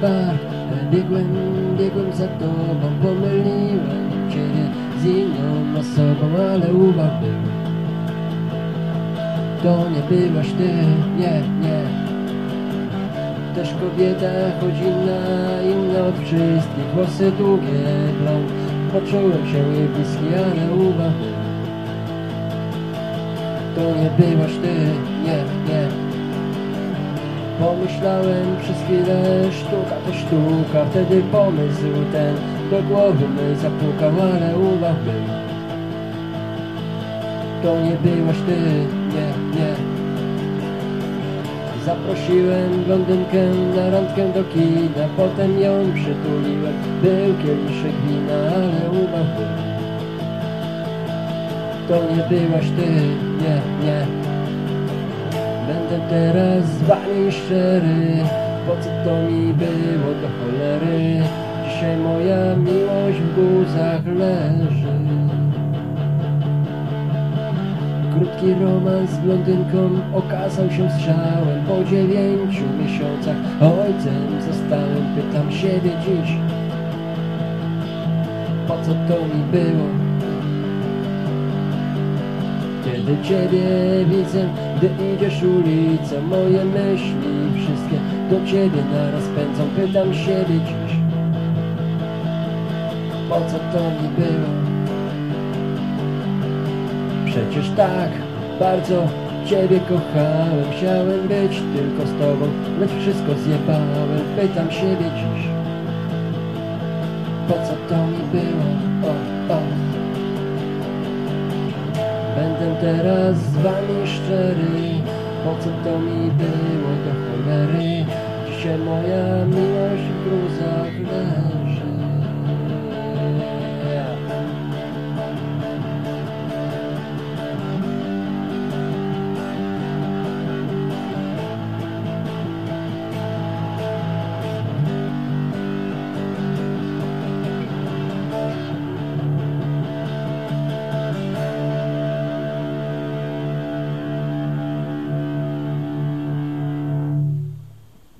bark Biegłem, biegłem za tobą Pomyliłem ciebie z inną osobą Ale uwag był. To nie byłaś ty, nie, nie. Też kobieta, choć inna, inna od wszystkich Włosy długie, blond Poczułem się jej bliski, ale uwag był. To nie byłaś ty, nie, nie Pomyślałem przez chwilę, sztuka to sztuka. Wtedy pomysł ten do głowy my zapukał Ale uwag był To nie byłaś ty, nie, nie. Zaprosiłem blondynkę na randkę do kina Potem ją przytuliłem. Był kieliszek wina, ale uwag był To nie byłaś ty, nie, nie Będę teraz z wami szczery Po co to mi było do cholery? Dzisiaj moja miłość w guzach leży. Krótki romans z blondynką okazał się strzałem Po dziewięciu miesiącach. Ojcem zostałem Pytam siebie dziś. Po co to mi było kiedy Ciebie widzę, gdy idziesz ulicą Moje myśli wszystkie do Ciebie naraz pędzą Pytam siebie dziś Po co to mi było? Przecież tak bardzo Ciebie kochałem Chciałem być tylko z Tobą Lecz wszystko zjebałem Pytam siebie dziś Po co to mi było? Będę teraz z wami szczery Po co to mi było do cholery? Dzisiaj moja miłość